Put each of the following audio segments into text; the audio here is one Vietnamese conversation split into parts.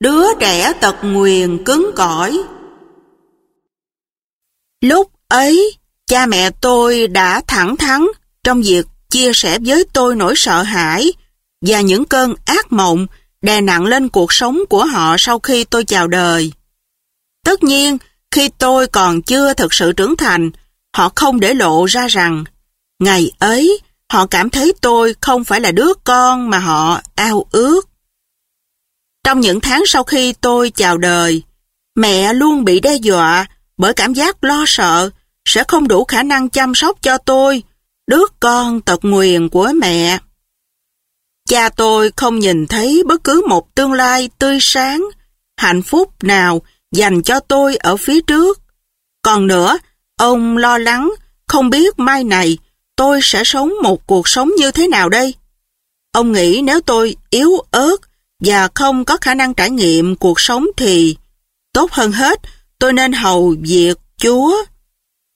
đứa trẻ tật nguyền cứng cỏi. Lúc ấy, cha mẹ tôi đã thẳng thắn trong việc chia sẻ với tôi nỗi sợ hãi và những cơn ác mộng đè nặng lên cuộc sống của họ sau khi tôi chào đời. Tất nhiên, khi tôi còn chưa thực sự trưởng thành, họ không để lộ ra rằng ngày ấy họ cảm thấy tôi không phải là đứa con mà họ ao ước. Trong những tháng sau khi tôi chào đời, mẹ luôn bị đe dọa bởi cảm giác lo sợ sẽ không đủ khả năng chăm sóc cho tôi, đứa con tật nguyền của mẹ. Cha tôi không nhìn thấy bất cứ một tương lai tươi sáng, hạnh phúc nào dành cho tôi ở phía trước. Còn nữa, ông lo lắng, không biết mai này tôi sẽ sống một cuộc sống như thế nào đây. Ông nghĩ nếu tôi yếu ớt và không có khả năng trải nghiệm cuộc sống thì tốt hơn hết tôi nên hầu việc Chúa.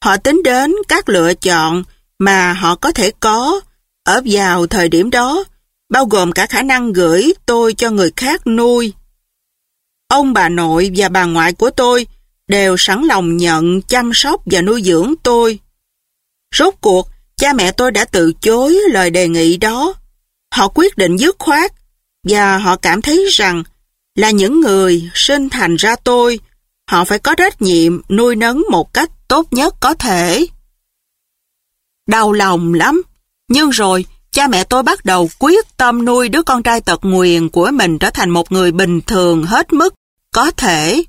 Họ tính đến các lựa chọn mà họ có thể có ở vào thời điểm đó, bao gồm cả khả năng gửi tôi cho người khác nuôi. Ông bà nội và bà ngoại của tôi đều sẵn lòng nhận chăm sóc và nuôi dưỡng tôi. Rốt cuộc, cha mẹ tôi đã từ chối lời đề nghị đó. Họ quyết định dứt khoát và họ cảm thấy rằng là những người sinh thành ra tôi, họ phải có trách nhiệm nuôi nấng một cách tốt nhất có thể. Đau lòng lắm, nhưng rồi cha mẹ tôi bắt đầu quyết tâm nuôi đứa con trai tật nguyền của mình trở thành một người bình thường hết mức có thể.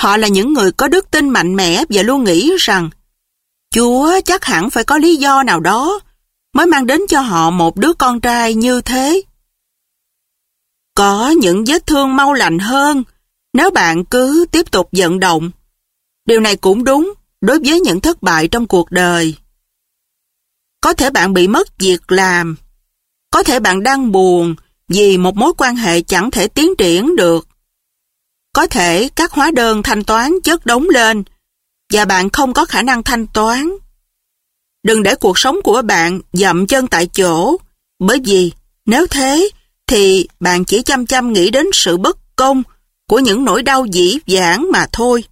Họ là những người có đức tin mạnh mẽ và luôn nghĩ rằng Chúa chắc hẳn phải có lý do nào đó mới mang đến cho họ một đứa con trai như thế. Có những vết thương mau lành hơn, nếu bạn cứ tiếp tục vận động. Điều này cũng đúng đối với những thất bại trong cuộc đời. Có thể bạn bị mất việc làm. Có thể bạn đang buồn vì một mối quan hệ chẳng thể tiến triển được. Có thể các hóa đơn thanh toán chất đống lên và bạn không có khả năng thanh toán. Đừng để cuộc sống của bạn dậm chân tại chỗ, bởi vì nếu thế thì bạn chỉ chăm chăm nghĩ đến sự bất công của những nỗi đau dĩ vãng mà thôi.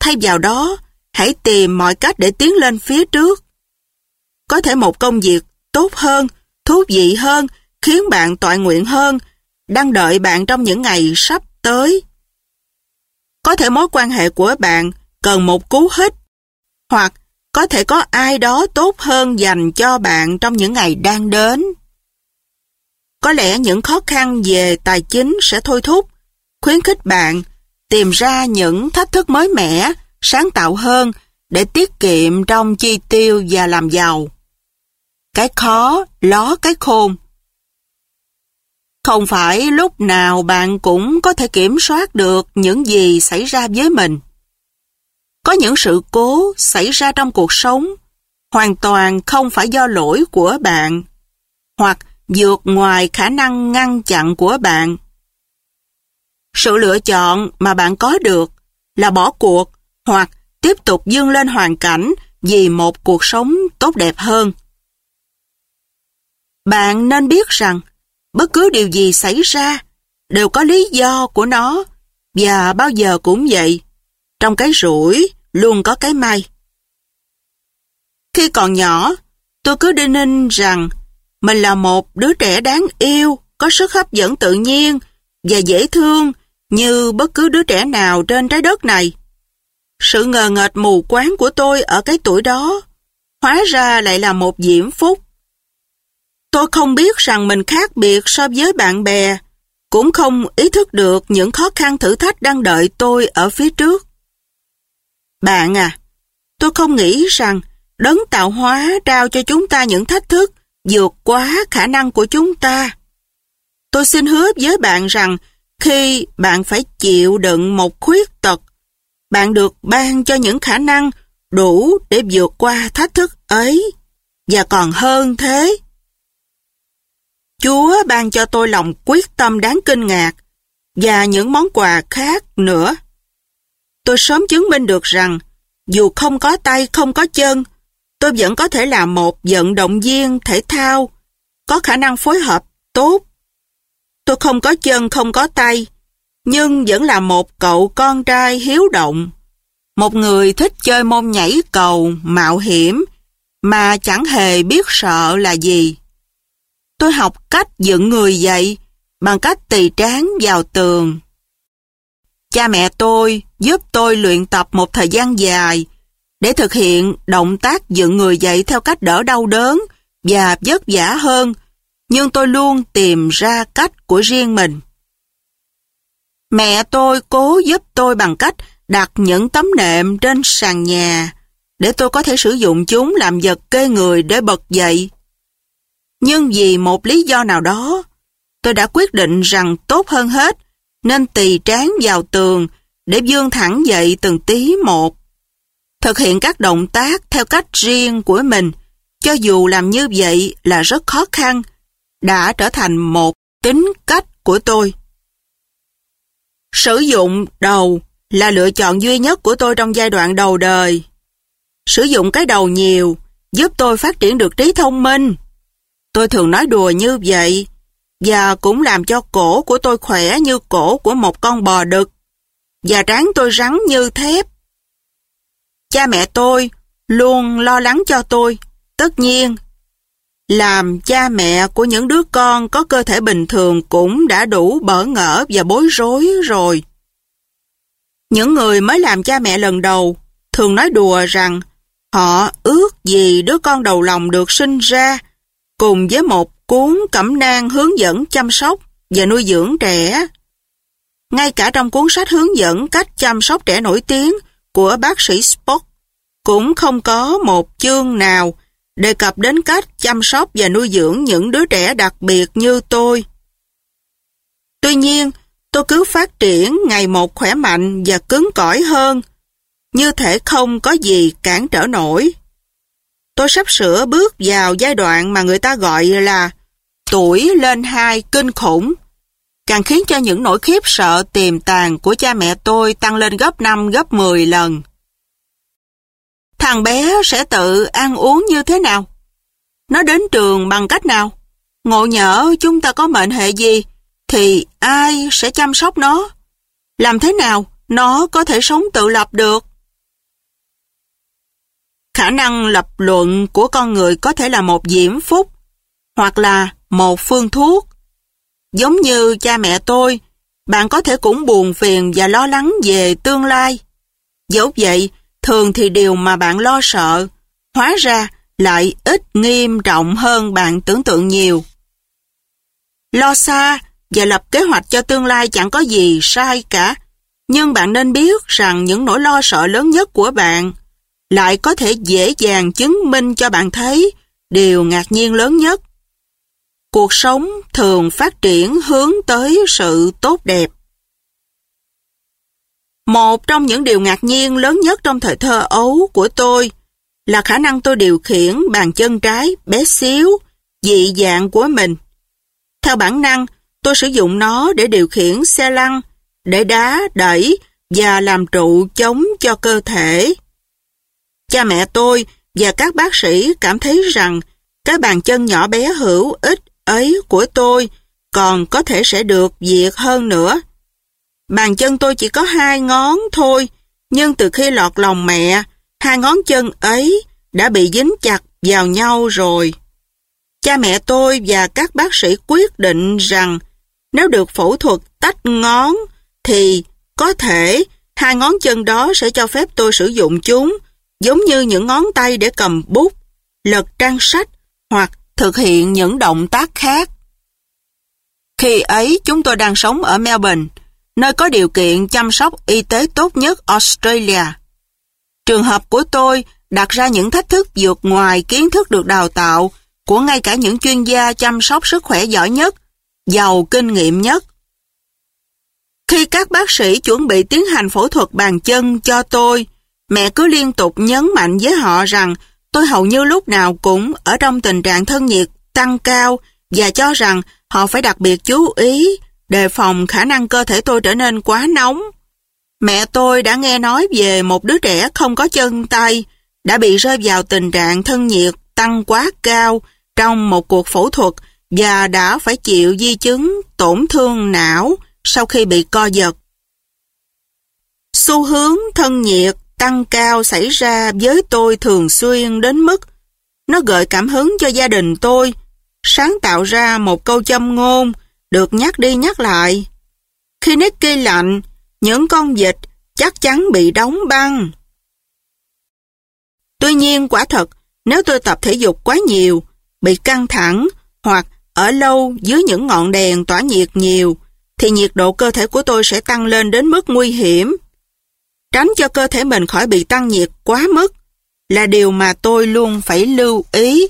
Thay vào đó, hãy tìm mọi cách để tiến lên phía trước. Có thể một công việc tốt hơn, thú vị hơn, khiến bạn tọa nguyện hơn, đang đợi bạn trong những ngày sắp tới. Có thể mối quan hệ của bạn cần một cú hích, hoặc có thể có ai đó tốt hơn dành cho bạn trong những ngày đang đến. Có lẽ những khó khăn về tài chính sẽ thôi thúc, khuyến khích bạn tìm ra những thách thức mới mẻ, sáng tạo hơn để tiết kiệm trong chi tiêu và làm giàu. Cái khó, ló cái khôn. Không phải lúc nào bạn cũng có thể kiểm soát được những gì xảy ra với mình. Có những sự cố xảy ra trong cuộc sống hoàn toàn không phải do lỗi của bạn hoặc vượt ngoài khả năng ngăn chặn của bạn. Sự lựa chọn mà bạn có được là bỏ cuộc hoặc tiếp tục dương lên hoàn cảnh vì một cuộc sống tốt đẹp hơn. Bạn nên biết rằng bất cứ điều gì xảy ra đều có lý do của nó và bao giờ cũng vậy. Trong cái rủi luôn có cái may. Khi còn nhỏ, tôi cứ đinh ninh rằng mình là một đứa trẻ đáng yêu, có sức hấp dẫn tự nhiên và dễ thương như bất cứ đứa trẻ nào trên trái đất này. Sự ngờ ngợt mù quáng của tôi ở cái tuổi đó hóa ra lại là một diễm phúc. Tôi không biết rằng mình khác biệt so với bạn bè, cũng không ý thức được những khó khăn thử thách đang đợi tôi ở phía trước. Bạn à, tôi không nghĩ rằng đấng tạo hóa trao cho chúng ta những thách thức vượt quá khả năng của chúng ta. Tôi xin hứa với bạn rằng khi bạn phải chịu đựng một khuyết tật, bạn được ban cho những khả năng đủ để vượt qua thách thức ấy, và còn hơn thế. Chúa ban cho tôi lòng quyết tâm đáng kinh ngạc, và những món quà khác nữa. Tôi sớm chứng minh được rằng, dù không có tay, không có chân, tôi vẫn có thể là một vận động viên thể thao, có khả năng phối hợp tốt Tôi không có chân, không có tay, nhưng vẫn là một cậu con trai hiếu động. Một người thích chơi môn nhảy cầu, mạo hiểm, mà chẳng hề biết sợ là gì. Tôi học cách dựng người dậy bằng cách tỳ trán vào tường. Cha mẹ tôi giúp tôi luyện tập một thời gian dài để thực hiện động tác dựng người dậy theo cách đỡ đau đớn và vất vả hơn, nhưng tôi luôn tìm ra cách của riêng mình. Mẹ tôi cố giúp tôi bằng cách đặt những tấm nệm trên sàn nhà để tôi có thể sử dụng chúng làm vật kê người để bật dậy. Nhưng vì một lý do nào đó, tôi đã quyết định rằng tốt hơn hết nên tỳ trán vào tường để dương thẳng dậy từng tí một. Thực hiện các động tác theo cách riêng của mình, cho dù làm như vậy là rất khó khăn, đã trở thành một tính cách của tôi. Sử dụng đầu là lựa chọn duy nhất của tôi trong giai đoạn đầu đời. Sử dụng cái đầu nhiều giúp tôi phát triển được trí thông minh. Tôi thường nói đùa như vậy và cũng làm cho cổ của tôi khỏe như cổ của một con bò đực và trán tôi rắn như thép. Cha mẹ tôi luôn lo lắng cho tôi, tất nhiên. Làm cha mẹ của những đứa con có cơ thể bình thường cũng đã đủ bỡ ngỡ và bối rối rồi. Những người mới làm cha mẹ lần đầu thường nói đùa rằng họ ước gì đứa con đầu lòng được sinh ra cùng với một cuốn cẩm nang hướng dẫn chăm sóc và nuôi dưỡng trẻ. Ngay cả trong cuốn sách hướng dẫn cách chăm sóc trẻ nổi tiếng của bác sĩ Spock cũng không có một chương nào đề cập đến cách chăm sóc và nuôi dưỡng những đứa trẻ đặc biệt như tôi. Tuy nhiên, tôi cứ phát triển ngày một khỏe mạnh và cứng cỏi hơn, như thể không có gì cản trở nổi. Tôi sắp sửa bước vào giai đoạn mà người ta gọi là tuổi lên hai kinh khủng, càng khiến cho những nỗi khiếp sợ tiềm tàng của cha mẹ tôi tăng lên gấp 5 gấp 10 lần. Thằng bé sẽ tự ăn uống như thế nào? Nó đến trường bằng cách nào? Ngộ nhỡ chúng ta có mệnh hệ gì, thì ai sẽ chăm sóc nó? Làm thế nào nó có thể sống tự lập được? Khả năng lập luận của con người có thể là một diễm phúc, hoặc là một phương thuốc. Giống như cha mẹ tôi, bạn có thể cũng buồn phiền và lo lắng về tương lai. Dẫu vậy, thường thì điều mà bạn lo sợ, hóa ra lại ít nghiêm trọng hơn bạn tưởng tượng nhiều. Lo xa và lập kế hoạch cho tương lai chẳng có gì sai cả, nhưng bạn nên biết rằng những nỗi lo sợ lớn nhất của bạn lại có thể dễ dàng chứng minh cho bạn thấy điều ngạc nhiên lớn nhất. Cuộc sống thường phát triển hướng tới sự tốt đẹp. Một trong những điều ngạc nhiên lớn nhất trong thời thơ ấu của tôi là khả năng tôi điều khiển bàn chân trái bé xíu, dị dạng của mình. Theo bản năng, tôi sử dụng nó để điều khiển xe lăn, để đá, đẩy và làm trụ chống cho cơ thể. Cha mẹ tôi và các bác sĩ cảm thấy rằng cái bàn chân nhỏ bé hữu ích ấy của tôi còn có thể sẽ được diệt hơn nữa. Bàn chân tôi chỉ có hai ngón thôi, nhưng từ khi lọt lòng mẹ, hai ngón chân ấy đã bị dính chặt vào nhau rồi. Cha mẹ tôi và các bác sĩ quyết định rằng nếu được phẫu thuật tách ngón thì có thể hai ngón chân đó sẽ cho phép tôi sử dụng chúng giống như những ngón tay để cầm bút, lật trang sách hoặc thực hiện những động tác khác. Khi ấy chúng tôi đang sống ở Melbourne, nơi có điều kiện chăm sóc y tế tốt nhất Australia. Trường hợp của tôi đặt ra những thách thức vượt ngoài kiến thức được đào tạo của ngay cả những chuyên gia chăm sóc sức khỏe giỏi nhất, giàu kinh nghiệm nhất. Khi các bác sĩ chuẩn bị tiến hành phẫu thuật bàn chân cho tôi, mẹ cứ liên tục nhấn mạnh với họ rằng tôi hầu như lúc nào cũng ở trong tình trạng thân nhiệt tăng cao và cho rằng họ phải đặc biệt chú ý đề phòng khả năng cơ thể tôi trở nên quá nóng. Mẹ tôi đã nghe nói về một đứa trẻ không có chân tay, đã bị rơi vào tình trạng thân nhiệt tăng quá cao trong một cuộc phẫu thuật và đã phải chịu di chứng tổn thương não sau khi bị co giật. Xu hướng thân nhiệt tăng cao xảy ra với tôi thường xuyên đến mức nó gợi cảm hứng cho gia đình tôi, sáng tạo ra một câu châm ngôn được nhắc đi nhắc lại. Khi Nicky lạnh, những con vịt chắc chắn bị đóng băng. Tuy nhiên quả thật, nếu tôi tập thể dục quá nhiều, bị căng thẳng hoặc ở lâu dưới những ngọn đèn tỏa nhiệt nhiều, thì nhiệt độ cơ thể của tôi sẽ tăng lên đến mức nguy hiểm. Tránh cho cơ thể mình khỏi bị tăng nhiệt quá mức là điều mà tôi luôn phải lưu ý.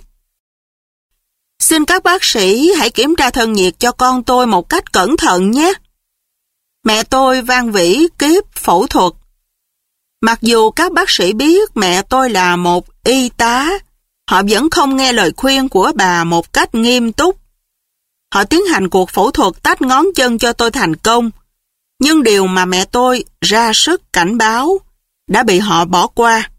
Xin các bác sĩ hãy kiểm tra thân nhiệt cho con tôi một cách cẩn thận nhé. Mẹ tôi van vĩ kiếp phẫu thuật. Mặc dù các bác sĩ biết mẹ tôi là một y tá, họ vẫn không nghe lời khuyên của bà một cách nghiêm túc. Họ tiến hành cuộc phẫu thuật tách ngón chân cho tôi thành công, nhưng điều mà mẹ tôi ra sức cảnh báo đã bị họ bỏ qua.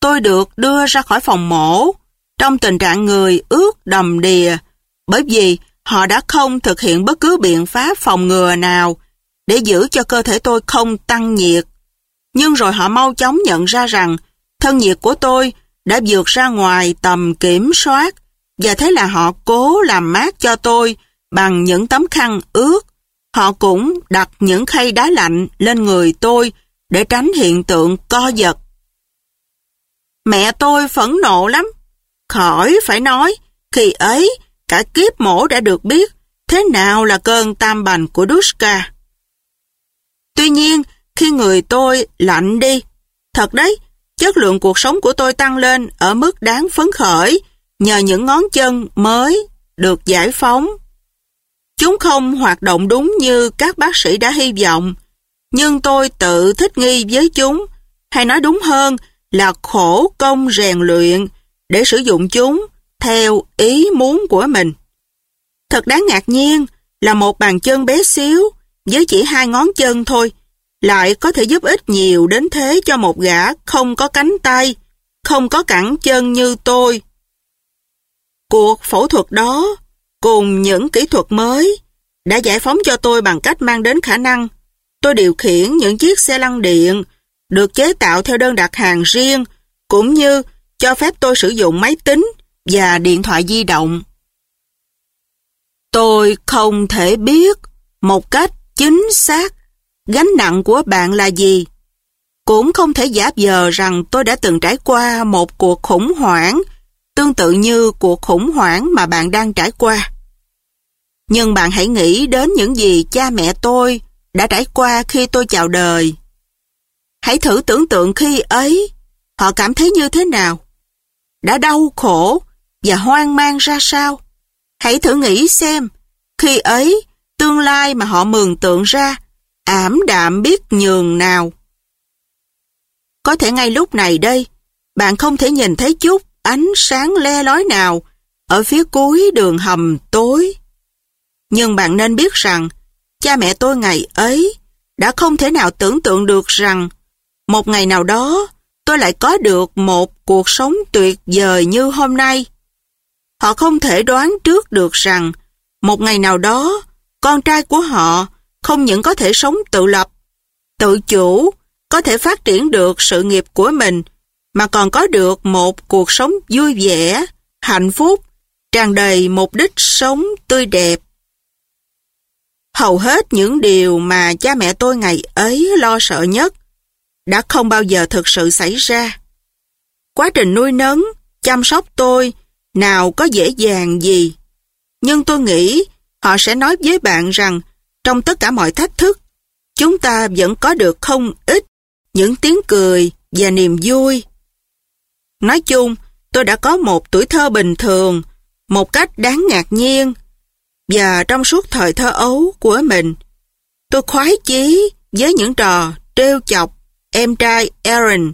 Tôi được đưa ra khỏi phòng mổ trong tình trạng người ướt đầm đìa bởi vì họ đã không thực hiện bất cứ biện pháp phòng ngừa nào để giữ cho cơ thể tôi không tăng nhiệt. Nhưng rồi họ mau chóng nhận ra rằng thân nhiệt của tôi đã vượt ra ngoài tầm kiểm soát và thế là họ cố làm mát cho tôi bằng những tấm khăn ướt. Họ cũng đặt những khay đá lạnh lên người tôi để tránh hiện tượng co giật. Mẹ tôi phẫn nộ lắm. Khỏi phải nói, khi ấy cả kiếp mổ đã được biết thế nào là cơn tam bành của Duska. Tuy nhiên, khi người tôi lạnh đi, thật đấy, chất lượng cuộc sống của tôi tăng lên ở mức đáng phấn khởi nhờ những ngón chân mới được giải phóng. Chúng không hoạt động đúng như các bác sĩ đã hy vọng, nhưng tôi tự thích nghi với chúng, hay nói đúng hơn là khổ công rèn luyện để sử dụng chúng theo ý muốn của mình. Thật đáng ngạc nhiên là một bàn chân bé xíu với chỉ hai ngón chân thôi lại có thể giúp ích nhiều đến thế cho một gã không có cánh tay, không có cẳng chân như tôi. Cuộc phẫu thuật đó, cùng những kỹ thuật mới, đã giải phóng cho tôi bằng cách mang đến khả năng tôi điều khiển những chiếc xe lăn điện được chế tạo theo đơn đặt hàng riêng, cũng như cho phép tôi sử dụng máy tính và điện thoại di động. Tôi không thể biết một cách chính xác gánh nặng của bạn là gì. Cũng không thể giả vờ rằng tôi đã từng trải qua một cuộc khủng hoảng tương tự như cuộc khủng hoảng mà bạn đang trải qua. Nhưng bạn hãy nghĩ đến những gì cha mẹ tôi đã trải qua khi tôi chào đời. Hãy thử tưởng tượng khi ấy, họ cảm thấy như thế nào? Đã đau khổ và hoang mang ra sao? Hãy thử nghĩ xem, khi ấy, tương lai mà họ mường tượng ra, ảm đạm biết nhường nào. Có thể ngay lúc này đây, bạn không thể nhìn thấy chút ánh sáng le lói nào ở phía cuối đường hầm tối. Nhưng bạn nên biết rằng, cha mẹ tôi ngày ấy đã không thể nào tưởng tượng được rằng một ngày nào đó tôi lại có được một cuộc sống tuyệt vời như hôm nay. Họ không thể đoán trước được rằng một ngày nào đó con trai của họ không những có thể sống tự lập, tự chủ, có thể phát triển được sự nghiệp của mình, mà còn có được một cuộc sống vui vẻ, hạnh phúc, tràn đầy mục đích sống tươi đẹp. Hầu hết những điều mà cha mẹ tôi ngày ấy lo sợ nhất đã không bao giờ thực sự xảy ra. Quá trình nuôi nấng, chăm sóc tôi nào có dễ dàng gì. Nhưng tôi nghĩ họ sẽ nói với bạn rằng trong tất cả mọi thách thức, chúng ta vẫn có được không ít những tiếng cười và niềm vui. Nói chung, tôi đã có một tuổi thơ bình thường, một cách đáng ngạc nhiên. Và trong suốt thời thơ ấu của mình, tôi khoái chí với những trò trêu chọc em trai Aaron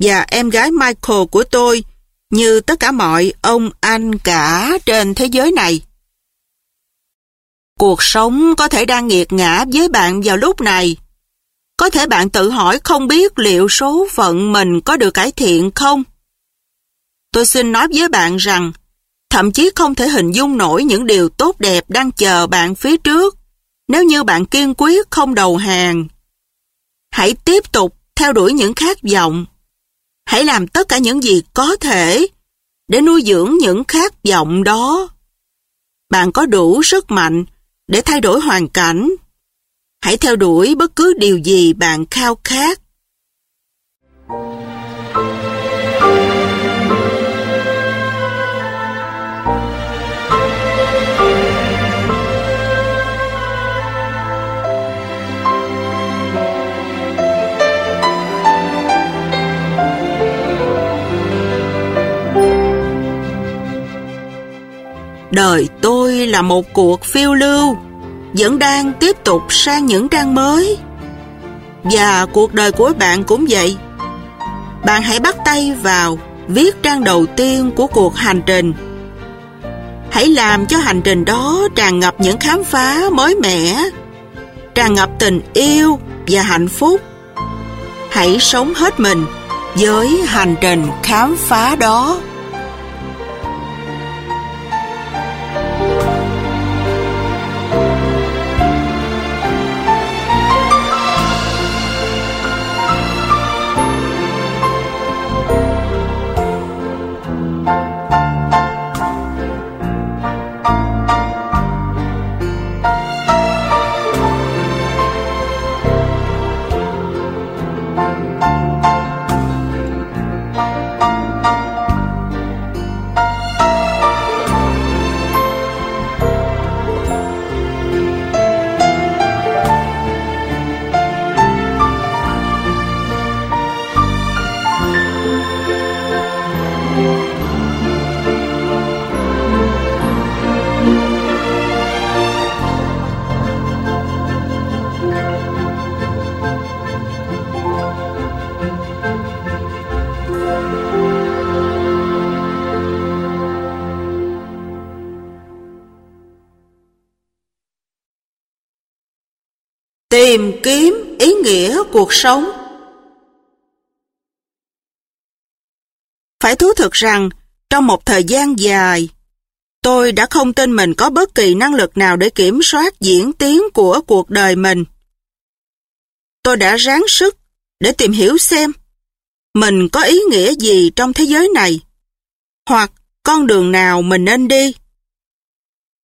và em gái Michael của tôi như tất cả mọi ông anh cả trên thế giới này. Cuộc sống có thể đang nghiệt ngã với bạn vào lúc này. Có thể bạn tự hỏi không biết liệu số phận mình có được cải thiện không? Tôi xin nói với bạn rằng, thậm chí không thể hình dung nổi những điều tốt đẹp đang chờ bạn phía trước nếu như bạn kiên quyết không đầu hàng. Hãy tiếp tục theo đuổi những khát vọng. Hãy làm tất cả những gì có thể để nuôi dưỡng những khát vọng đó. Bạn có đủ sức mạnh để thay đổi hoàn cảnh. Hãy theo đuổi bất cứ điều gì bạn khao khát. Đời tôi là một cuộc phiêu lưu, vẫn đang tiếp tục sang những trang mới. Và cuộc đời của bạn cũng vậy. Bạn hãy bắt tay vào viết trang đầu tiên của cuộc hành trình. Hãy làm cho hành trình đó tràn ngập những khám phá mới mẻ, tràn ngập tình yêu và hạnh phúc. Hãy sống hết mình với hành trình khám phá đó. Tìm kiếm ý nghĩa cuộc sống Phải thú thực rằng, trong một thời gian dài, tôi đã không tin mình có bất kỳ năng lực nào để kiểm soát diễn tiến của cuộc đời mình. Tôi đã ráng sức để tìm hiểu xem mình có ý nghĩa gì trong thế giới này, hoặc con đường nào mình nên đi.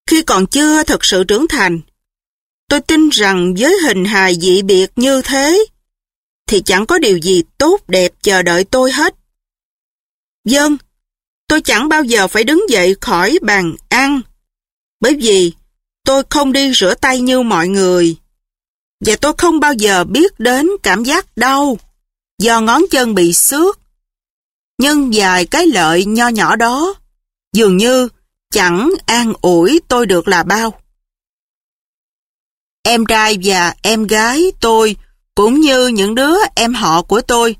Khi còn chưa thực sự trưởng thành, Tôi tin rằng với hình hài dị biệt như thế, thì chẳng có điều gì tốt đẹp chờ đợi tôi hết. Dân, vâng, tôi chẳng bao giờ phải đứng dậy khỏi bàn ăn, bởi vì tôi không đi rửa tay như mọi người. Và tôi không bao giờ biết đến cảm giác đau do ngón chân bị xước. Nhưng vài cái lợi nho nhỏ đó dường như chẳng an ủi tôi được là bao. Em trai và em gái tôi, cũng như những đứa em họ của tôi,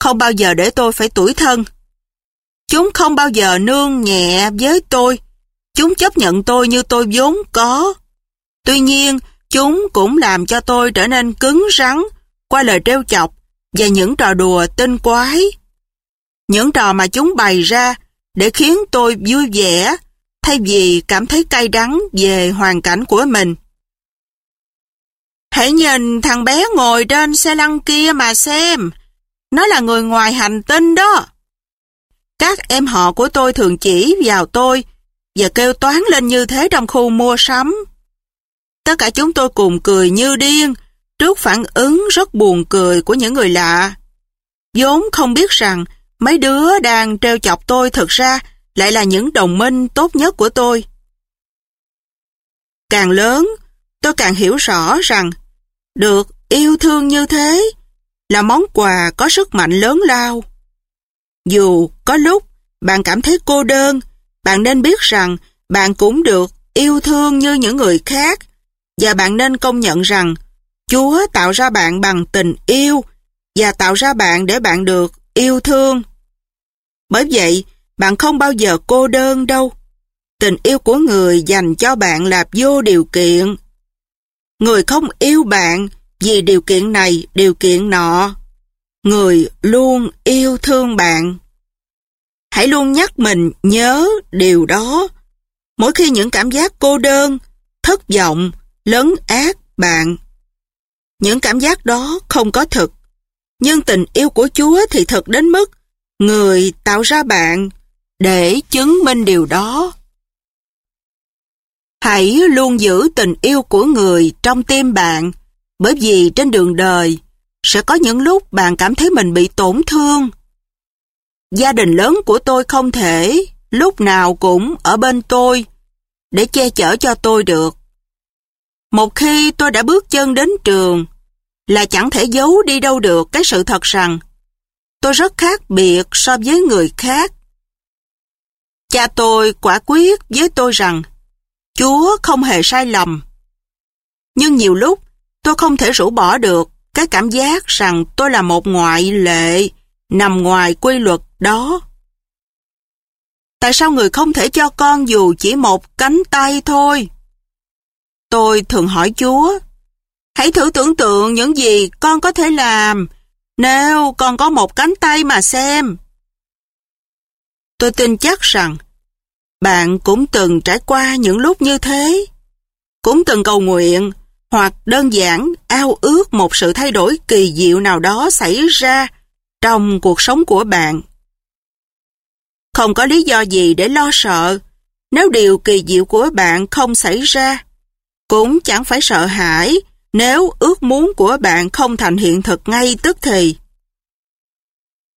không bao giờ để tôi phải tuổi thân. Chúng không bao giờ nương nhẹ với tôi. Chúng chấp nhận tôi như tôi vốn có. Tuy nhiên, chúng cũng làm cho tôi trở nên cứng rắn qua lời trêu chọc và những trò đùa tinh quái. Những trò mà chúng bày ra để khiến tôi vui vẻ thay vì cảm thấy cay đắng về hoàn cảnh của mình. Hãy nhìn thằng bé ngồi trên xe lăn kia mà xem. Nó là người ngoài hành tinh đó. Các em họ của tôi thường chỉ vào tôi và kêu toán lên như thế trong khu mua sắm. Tất cả chúng tôi cùng cười như điên trước phản ứng rất buồn cười của những người lạ. vốn không biết rằng mấy đứa đang treo chọc tôi thực ra lại là những đồng minh tốt nhất của tôi. Càng lớn, tôi càng hiểu rõ rằng được yêu thương như thế là món quà có sức mạnh lớn lao. Dù có lúc bạn cảm thấy cô đơn, bạn nên biết rằng bạn cũng được yêu thương như những người khác và bạn nên công nhận rằng Chúa tạo ra bạn bằng tình yêu và tạo ra bạn để bạn được yêu thương. Bởi vậy, bạn không bao giờ cô đơn đâu. Tình yêu của người dành cho bạn là vô điều kiện. Người không yêu bạn vì điều kiện này, điều kiện nọ. Người luôn yêu thương bạn. Hãy luôn nhắc mình nhớ điều đó. Mỗi khi những cảm giác cô đơn, thất vọng, lớn ác bạn. Những cảm giác đó không có thực. Nhưng tình yêu của Chúa thì thật đến mức người tạo ra bạn để chứng minh điều đó. Hãy luôn giữ tình yêu của người trong tim bạn, bởi vì trên đường đời sẽ có những lúc bạn cảm thấy mình bị tổn thương. Gia đình lớn của tôi không thể lúc nào cũng ở bên tôi để che chở cho tôi được. Một khi tôi đã bước chân đến trường là chẳng thể giấu đi đâu được cái sự thật rằng tôi rất khác biệt so với người khác. Cha tôi quả quyết với tôi rằng Chúa không hề sai lầm. Nhưng nhiều lúc tôi không thể rũ bỏ được cái cảm giác rằng tôi là một ngoại lệ nằm ngoài quy luật đó. Tại sao người không thể cho con dù chỉ một cánh tay thôi? Tôi thường hỏi Chúa, hãy thử tưởng tượng những gì con có thể làm nếu con có một cánh tay mà xem. Tôi tin chắc rằng bạn cũng từng trải qua những lúc như thế. Cũng từng cầu nguyện hoặc đơn giản ao ước một sự thay đổi kỳ diệu nào đó xảy ra trong cuộc sống của bạn. Không có lý do gì để lo sợ nếu điều kỳ diệu của bạn không xảy ra. Cũng chẳng phải sợ hãi nếu ước muốn của bạn không thành hiện thực ngay tức thì.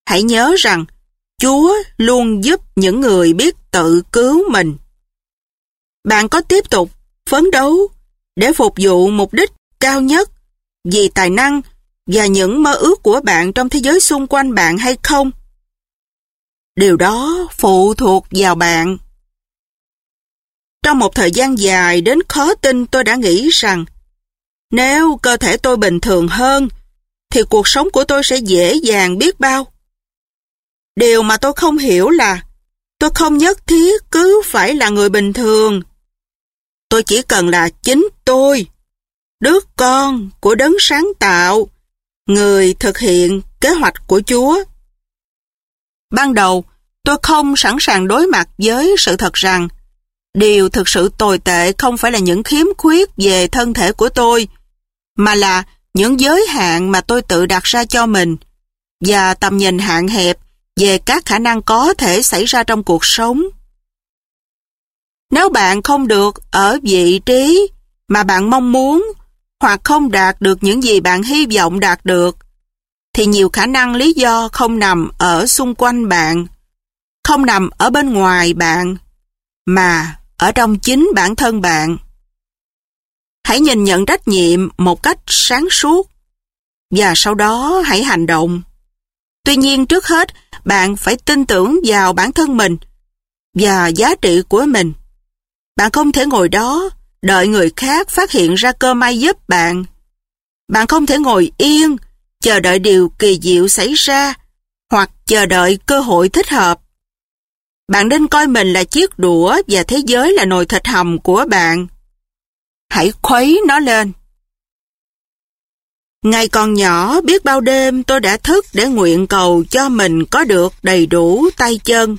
Hãy nhớ rằng Chúa luôn giúp những người biết tự cứu mình. Bạn có tiếp tục phấn đấu để phục vụ mục đích cao nhất vì tài năng và những mơ ước của bạn trong thế giới xung quanh bạn hay không? Điều đó phụ thuộc vào bạn. Trong một thời gian dài đến khó tin, tôi đã nghĩ rằng nếu cơ thể tôi bình thường hơn, thì cuộc sống của tôi sẽ dễ dàng biết bao. Điều mà tôi không hiểu là tôi không nhất thiết cứ phải là người bình thường. Tôi chỉ cần là chính tôi, đứa con của đấng sáng tạo, người thực hiện kế hoạch của Chúa. Ban đầu, tôi không sẵn sàng đối mặt với sự thật rằng điều thực sự tồi tệ không phải là những khiếm khuyết về thân thể của tôi, mà là những giới hạn mà tôi tự đặt ra cho mình và tầm nhìn hạn hẹp về các khả năng có thể xảy ra trong cuộc sống. Nếu bạn không được ở vị trí mà bạn mong muốn hoặc không đạt được những gì bạn hy vọng đạt được, thì nhiều khả năng lý do không nằm ở xung quanh bạn, không nằm ở bên ngoài bạn, mà ở trong chính bản thân bạn. Hãy nhìn nhận trách nhiệm một cách sáng suốt và sau đó hãy hành động. Tuy nhiên trước hết, bạn phải tin tưởng vào bản thân mình và giá trị của mình. Bạn không thể ngồi đó đợi người khác phát hiện ra cơ may giúp bạn. Bạn không thể ngồi yên, chờ đợi điều kỳ diệu xảy ra, hoặc chờ đợi cơ hội thích hợp. Bạn nên coi mình là chiếc đũa và thế giới là nồi thịt hầm của bạn. Hãy khuấy nó lên. Ngày còn nhỏ, biết bao đêm tôi đã thức để nguyện cầu cho mình có được đầy đủ tay chân.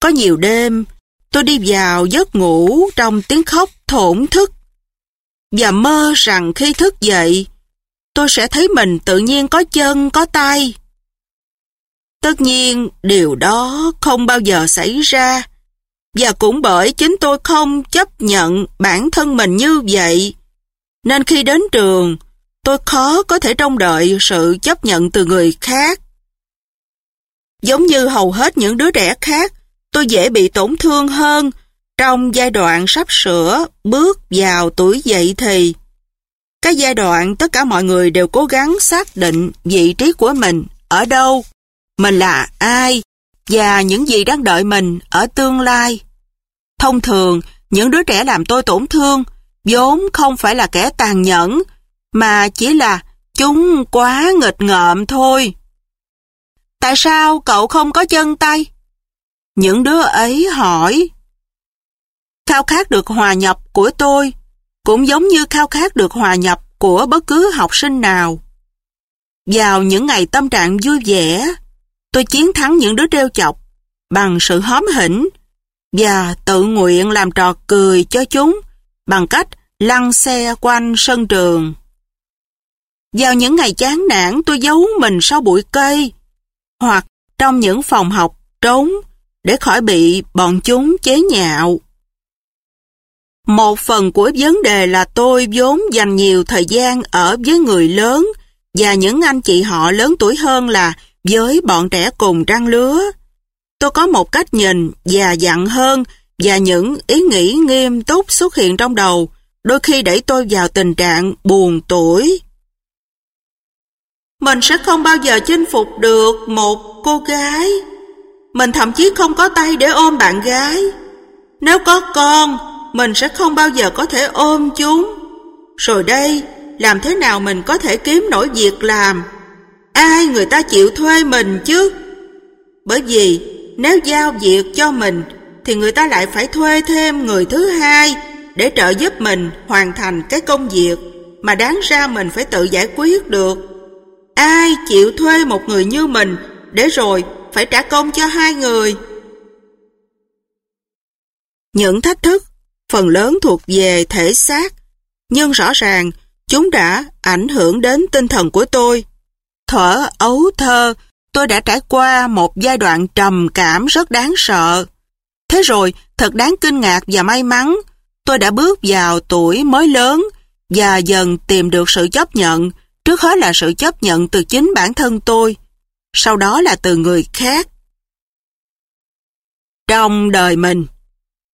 Có nhiều đêm, tôi đi vào giấc ngủ trong tiếng khóc thổn thức và mơ rằng khi thức dậy, tôi sẽ thấy mình tự nhiên có chân, có tay. Tất nhiên, điều đó không bao giờ xảy ra, và cũng bởi chính tôi không chấp nhận bản thân mình như vậy, nên khi đến trường, tôi khó có thể trông đợi sự chấp nhận từ người khác. Giống như hầu hết những đứa trẻ khác, tôi dễ bị tổn thương hơn trong giai đoạn sắp sửa bước vào tuổi dậy thì. Cái giai đoạn tất cả mọi người đều cố gắng xác định vị trí của mình ở đâu, mình là ai và những gì đang đợi mình ở tương lai. Thông thường, những đứa trẻ làm tôi tổn thương vốn không phải là kẻ tàn nhẫn mà chỉ là chúng quá nghịch ngợm thôi. Tại sao cậu không có chân tay? Những đứa ấy hỏi. Khao khát được hòa nhập của tôi cũng giống như khao khát được hòa nhập của bất cứ học sinh nào. Vào những ngày tâm trạng vui vẻ, tôi chiến thắng những đứa trêu chọc bằng sự hóm hỉnh và tự nguyện làm trò cười cho chúng bằng cách lăn xe quanh sân trường. Vào những ngày chán nản tôi giấu mình sau bụi cây hoặc trong những phòng học trốn để khỏi bị bọn chúng chế nhạo. Một phần của vấn đề là tôi vốn dành nhiều thời gian ở với người lớn và những anh chị họ lớn tuổi hơn là với bọn trẻ cùng trang lứa. Tôi có một cách nhìn già dặn hơn và những ý nghĩ nghiêm túc xuất hiện trong đầu, đôi khi đẩy tôi vào tình trạng buồn tuổi. Mình sẽ không bao giờ chinh phục được một cô gái. Mình thậm chí không có tay để ôm bạn gái. Nếu có con, mình sẽ không bao giờ có thể ôm chúng. Rồi đây, làm thế nào mình có thể kiếm nổi việc làm? Ai người ta chịu thuê mình chứ? Bởi vì nếu giao việc cho mình thì người ta lại phải thuê thêm người thứ hai để trợ giúp mình hoàn thành cái công việc mà đáng ra mình phải tự giải quyết được. Ai chịu thuê một người như mình để rồi phải trả công cho hai người? Những thách thức phần lớn thuộc về thể xác, nhưng rõ ràng chúng đã ảnh hưởng đến tinh thần của tôi. thở ấu thơ, tôi đã trải qua một giai đoạn trầm cảm rất đáng sợ. Thế rồi, thật đáng kinh ngạc và may mắn, tôi đã bước vào tuổi mới lớn và dần tìm được sự chấp nhận, trước hết là sự chấp nhận từ chính bản thân tôi, sau đó là từ người khác. Trong đời mình,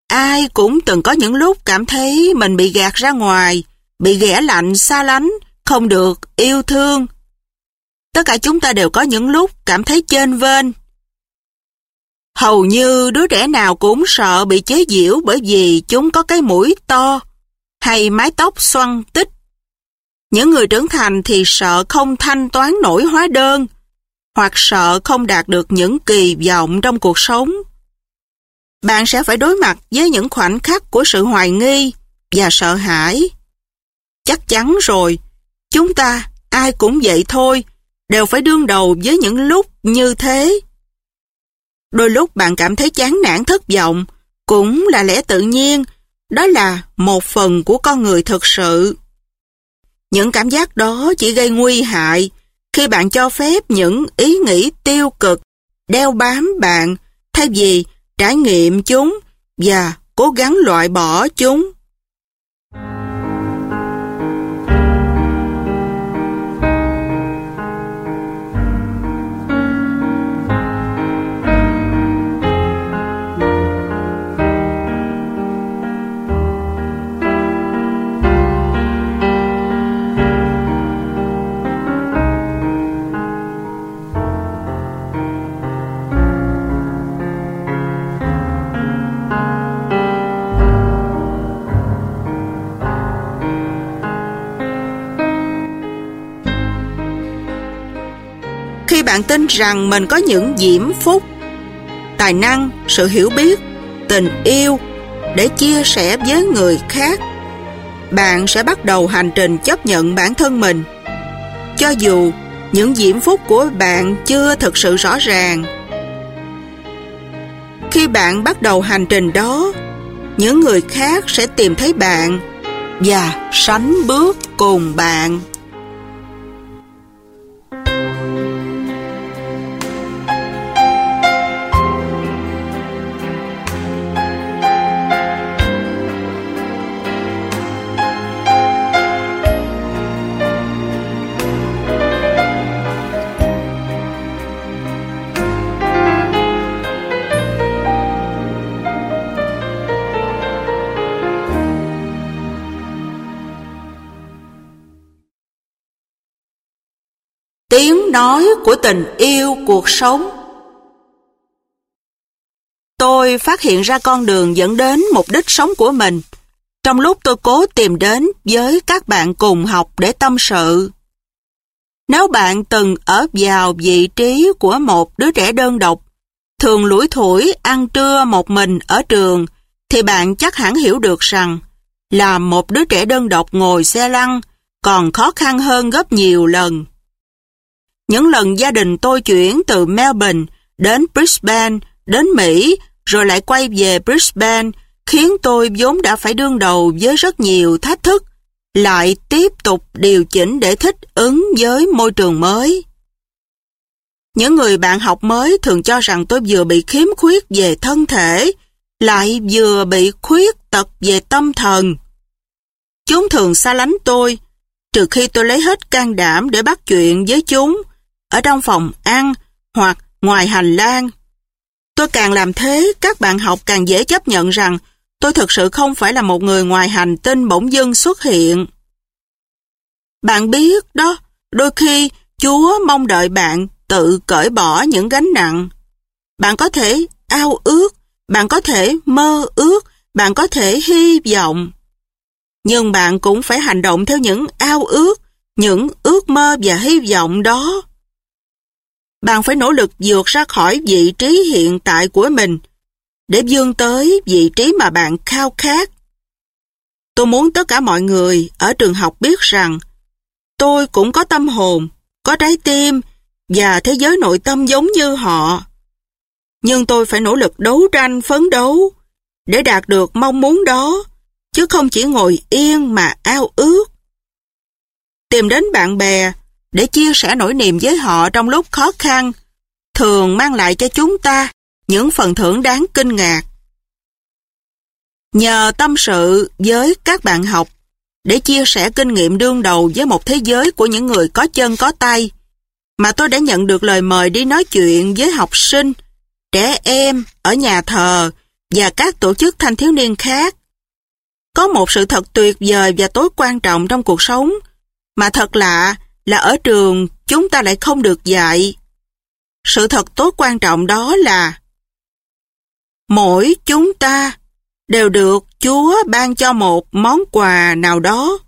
ai cũng từng có những lúc cảm thấy mình bị gạt ra ngoài, bị ghẻ lạnh, xa lánh, không được yêu thương. Tất cả chúng ta đều có những lúc cảm thấy chênh vên. Hầu như đứa trẻ nào cũng sợ bị chế giễu bởi vì chúng có cái mũi to hay mái tóc xoăn tích. Những người trưởng thành thì sợ không thanh toán nổi hóa đơn hoặc sợ không đạt được những kỳ vọng trong cuộc sống. Bạn sẽ phải đối mặt với những khoảnh khắc của sự hoài nghi và sợ hãi. Chắc chắn rồi, chúng ta ai cũng vậy thôi, đều phải đương đầu với những lúc như thế. Đôi lúc bạn cảm thấy chán nản thất vọng, cũng là lẽ tự nhiên, đó là một phần của con người thực sự. Những cảm giác đó chỉ gây nguy hại khi bạn cho phép những ý nghĩ tiêu cực đeo bám bạn thay vì trải nghiệm chúng và cố gắng loại bỏ chúng. Bạn tin rằng mình có những diễm phúc, tài năng, sự hiểu biết, tình yêu để chia sẻ với người khác, bạn sẽ bắt đầu hành trình chấp nhận bản thân mình. Cho dù những diễm phúc của bạn chưa thực sự rõ ràng. Khi bạn bắt đầu hành trình đó, những người khác sẽ tìm thấy bạn và sánh bước cùng bạn. Tiếng nói của tình yêu cuộc sống. Tôi phát hiện ra con đường dẫn đến mục đích sống của mình, trong lúc tôi cố tìm đến với các bạn cùng học để tâm sự. Nếu bạn từng ở vào vị trí của một đứa trẻ đơn độc, thường lủi thủi ăn trưa một mình ở trường, thì bạn chắc hẳn hiểu được rằng là một đứa trẻ đơn độc ngồi xe lăn còn khó khăn hơn gấp nhiều lần. Những lần gia đình tôi chuyển từ Melbourne đến Brisbane đến Mỹ, rồi lại quay về Brisbane, khiến tôi vốn đã phải đương đầu với rất nhiều thách thức, lại tiếp tục điều chỉnh để thích ứng với môi trường mới. Những người bạn học mới thường cho rằng tôi vừa bị khiếm khuyết về thân thể, lại vừa bị khuyết tật về tâm thần. Chúng thường xa lánh tôi, trừ khi tôi lấy hết can đảm để bắt chuyện với chúng, ở trong phòng ăn hoặc ngoài hành lang. Tôi càng làm thế, các bạn học càng dễ chấp nhận rằng tôi thực sự không phải là một người ngoài hành tinh bỗng dưng xuất hiện. Bạn biết đó, đôi khi Chúa mong đợi bạn tự cởi bỏ những gánh nặng. Bạn có thể ao ước, bạn có thể mơ ước, bạn có thể hy vọng. Nhưng bạn cũng phải hành động theo những ao ước, những ước mơ và hy vọng đó. Bạn phải nỗ lực vượt ra khỏi vị trí hiện tại của mình để vươn tới vị trí mà bạn khao khát. Tôi muốn tất cả mọi người ở trường học biết rằng tôi cũng có tâm hồn, có trái tim và thế giới nội tâm giống như họ. Nhưng tôi phải nỗ lực đấu tranh phấn đấu để đạt được mong muốn đó, chứ không chỉ ngồi yên mà ao ước. Tìm đến bạn bè để chia sẻ nỗi niềm với họ trong lúc khó khăn, thường mang lại cho chúng ta những phần thưởng đáng kinh ngạc. Nhờ tâm sự với các bạn học để chia sẻ kinh nghiệm đương đầu với một thế giới của những người có chân có tay, mà tôi đã nhận được lời mời đi nói chuyện với học sinh, trẻ em ở nhà thờ và các tổ chức thanh thiếu niên khác. Có một sự thật tuyệt vời và tối quan trọng trong cuộc sống mà thật lạ là ở trường chúng ta lại không được dạy. Sự thật tối quan trọng đó là mỗi chúng ta đều được Chúa ban cho một món quà nào đó.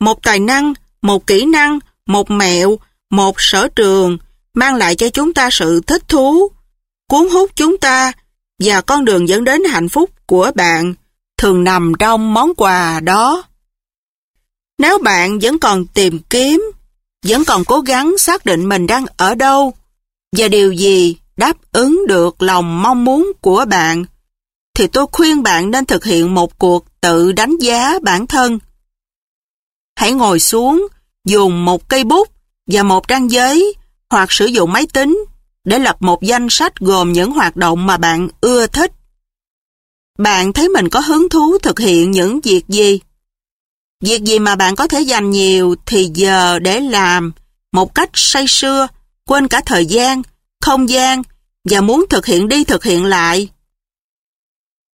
Một tài năng, một kỹ năng, một mẹo, một sở trường mang lại cho chúng ta sự thích thú, cuốn hút chúng ta và con đường dẫn đến hạnh phúc của bạn thường nằm trong món quà đó. Nếu bạn vẫn còn tìm kiếm, vẫn còn cố gắng xác định mình đang ở đâu và điều gì đáp ứng được lòng mong muốn của bạn, thì tôi khuyên bạn nên thực hiện một cuộc tự đánh giá bản thân. Hãy ngồi xuống, dùng một cây bút và một trang giấy hoặc sử dụng máy tính để lập một danh sách gồm những hoạt động mà bạn ưa thích. Bạn thấy mình có hứng thú thực hiện những việc gì? Việc gì mà bạn có thể dành nhiều thì giờ để làm một cách say sưa, quên cả thời gian, không gian và muốn thực hiện đi thực hiện lại.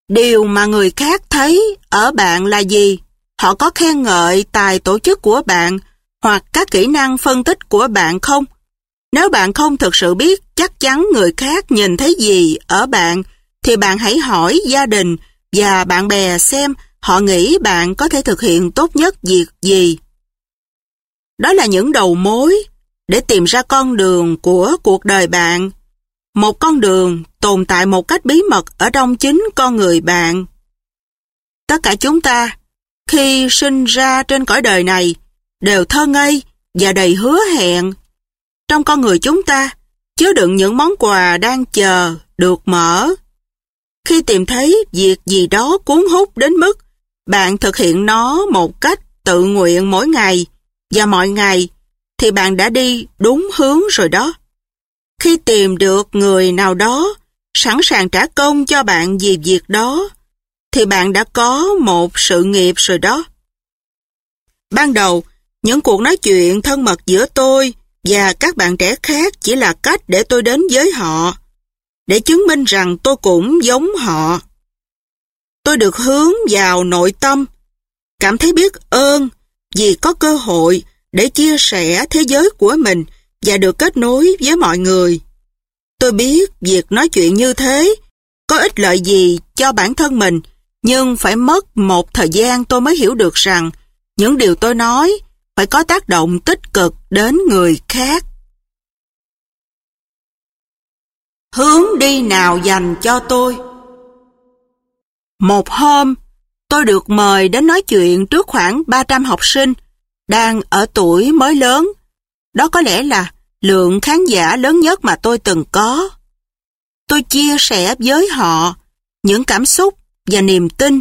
Điều mà người khác thấy ở bạn là gì? Họ có khen ngợi tài tổ chức của bạn hoặc các kỹ năng phân tích của bạn không? Nếu bạn không thực sự biết chắc chắn người khác nhìn thấy gì ở bạn, thì bạn hãy hỏi gia đình và bạn bè xem họ nghĩ bạn có thể thực hiện tốt nhất việc gì. Đó là những đầu mối để tìm ra con đường của cuộc đời bạn. Một con đường tồn tại một cách bí mật ở trong chính con người bạn. Tất cả chúng ta, khi sinh ra trên cõi đời này, đều thơ ngây và đầy hứa hẹn. Trong con người chúng ta, chứa đựng những món quà đang chờ được mở. Khi tìm thấy việc gì đó cuốn hút đến mức bạn thực hiện nó một cách tự nguyện mỗi ngày và mọi ngày, thì bạn đã đi đúng hướng rồi đó. Khi tìm được người nào đó sẵn sàng trả công cho bạn vì việc đó, thì bạn đã có một sự nghiệp rồi đó. Ban đầu, những cuộc nói chuyện thân mật giữa tôi và các bạn trẻ khác chỉ là cách để tôi đến với họ, để chứng minh rằng tôi cũng giống họ. Tôi được hướng vào nội tâm, cảm thấy biết ơn vì có cơ hội để chia sẻ thế giới của mình và được kết nối với mọi người. Tôi biết việc nói chuyện như thế có ích lợi gì cho bản thân mình, nhưng phải mất một thời gian tôi mới hiểu được rằng những điều tôi nói phải có tác động tích cực đến người khác. Hướng đi nào dành cho tôi? Một hôm, tôi được mời đến nói chuyện trước khoảng 300 học sinh đang ở tuổi mới lớn. Đó có lẽ là lượng khán giả lớn nhất mà tôi từng có. tôi chia sẻ với họ những cảm xúc và niềm tin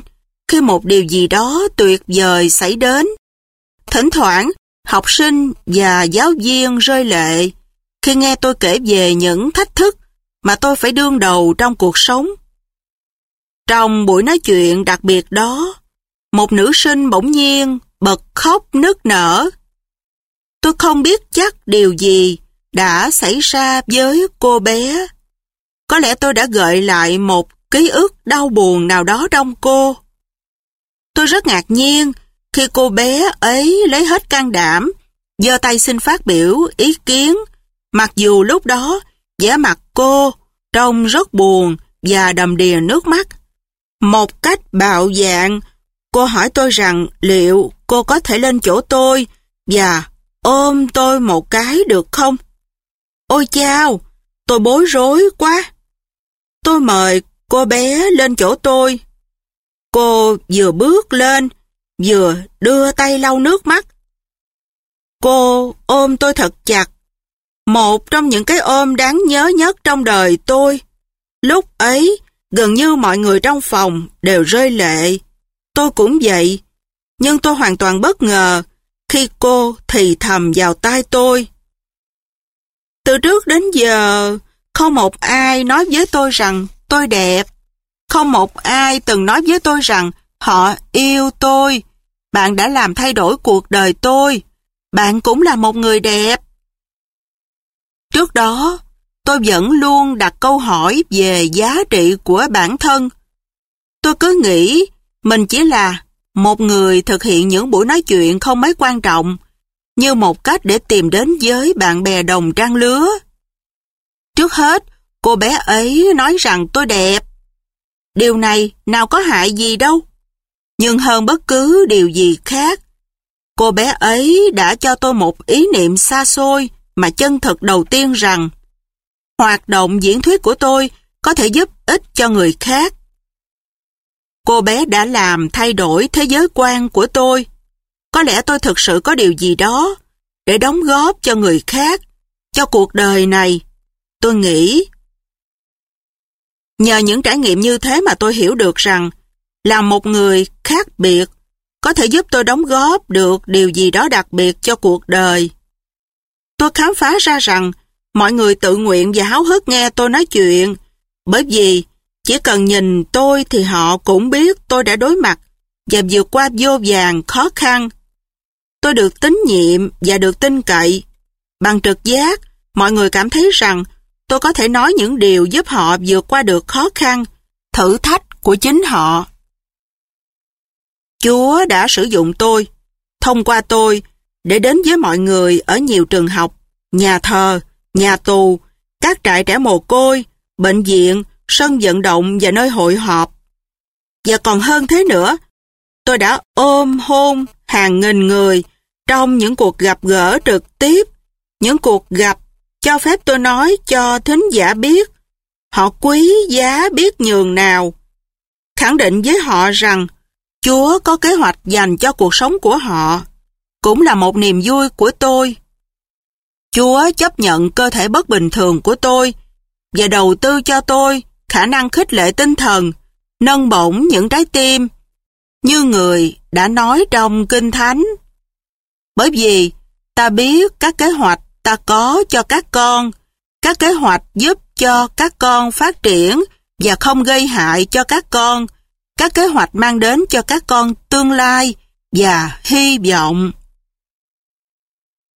khi một điều gì đó tuyệt vời xảy đến. Thỉnh thoảng, học sinh và giáo viên rơi lệ khi nghe tôi kể về những thách thức mà tôi phải đương đầu trong cuộc sống. Trong buổi nói chuyện đặc biệt đó, một nữ sinh bỗng nhiên bật khóc nức nở. Tôi không biết chắc điều gì đã xảy ra với cô bé. Có lẽ tôi đã gợi lại một ký ức đau buồn nào đó trong cô. Tôi rất ngạc nhiên khi cô bé ấy lấy hết can đảm, giơ tay xin phát biểu ý kiến, mặc dù lúc đó vẻ mặt cô trông rất buồn và đầm đìa nước mắt. Một cách bạo dạn, cô hỏi tôi rằng liệu cô có thể lên chỗ tôi và ôm tôi một cái được không? Ôi chao, tôi bối rối quá. Tôi mời cô bé lên chỗ tôi. Cô vừa bước lên, vừa đưa tay lau nước mắt. Cô ôm tôi thật chặt. Một trong những cái ôm đáng nhớ nhất trong đời tôi. Lúc ấy, gần như mọi người trong phòng đều rơi lệ. Tôi cũng vậy. Nhưng tôi hoàn toàn bất ngờ khi cô thì thầm vào tai tôi. Từ trước đến giờ, không một ai nói với tôi rằng tôi đẹp. Không một ai từng nói với tôi rằng họ yêu tôi. Bạn đã làm thay đổi cuộc đời tôi. Bạn cũng là một người đẹp. Trước đó, tôi vẫn luôn đặt câu hỏi về giá trị của bản thân. Tôi cứ nghĩ mình chỉ là một người thực hiện những buổi nói chuyện không mấy quan trọng, như một cách để tìm đến với bạn bè đồng trang lứa. Trước hết, cô bé ấy nói rằng tôi đẹp. Điều này nào có hại gì đâu. Nhưng hơn bất cứ điều gì khác, cô bé ấy đã cho tôi một ý niệm xa xôi mà chân thực đầu tiên rằng hoạt động diễn thuyết của tôi có thể giúp ích cho người khác. Cô bé đã làm thay đổi thế giới quan của tôi. Có lẽ tôi thực sự có điều gì đó để đóng góp cho người khác, cho cuộc đời này. Tôi nghĩ. Nhờ những trải nghiệm như thế mà tôi hiểu được rằng là một người khác biệt có thể giúp tôi đóng góp được điều gì đó đặc biệt cho cuộc đời. Tôi khám phá ra rằng mọi người tự nguyện và háo hức nghe tôi nói chuyện bởi vì chỉ cần nhìn tôi thì họ cũng biết tôi đã đối mặt và vượt qua vô vàng khó khăn. Tôi được tín nhiệm và được tin cậy. Bằng trực giác, mọi người cảm thấy rằng tôi có thể nói những điều giúp họ vượt qua được khó khăn, thử thách của chính họ. Chúa đã sử dụng tôi, thông qua tôi, để đến với mọi người ở nhiều trường học, nhà thờ, nhà tù, các trại trẻ mồ côi, bệnh viện, sân vận động và nơi hội họp. Và còn hơn thế nữa, tôi đã ôm hôn hàng nghìn người trong những cuộc gặp gỡ trực tiếp, những cuộc gặp cho phép tôi nói cho thính giả biết họ quý giá biết nhường nào. Khẳng định với họ rằng Chúa có kế hoạch dành cho cuộc sống của họ, cũng là một niềm vui của tôi. Chúa chấp nhận cơ thể bất bình thường của tôi và đầu tư cho tôi khả năng khích lệ tinh thần, nâng bổng những trái tim, như người đã nói trong Kinh Thánh. Bởi vì ta biết các kế hoạch ta có cho các con, các kế hoạch giúp cho các con phát triển và không gây hại cho các con, các kế hoạch mang đến cho các con tương lai và hy vọng.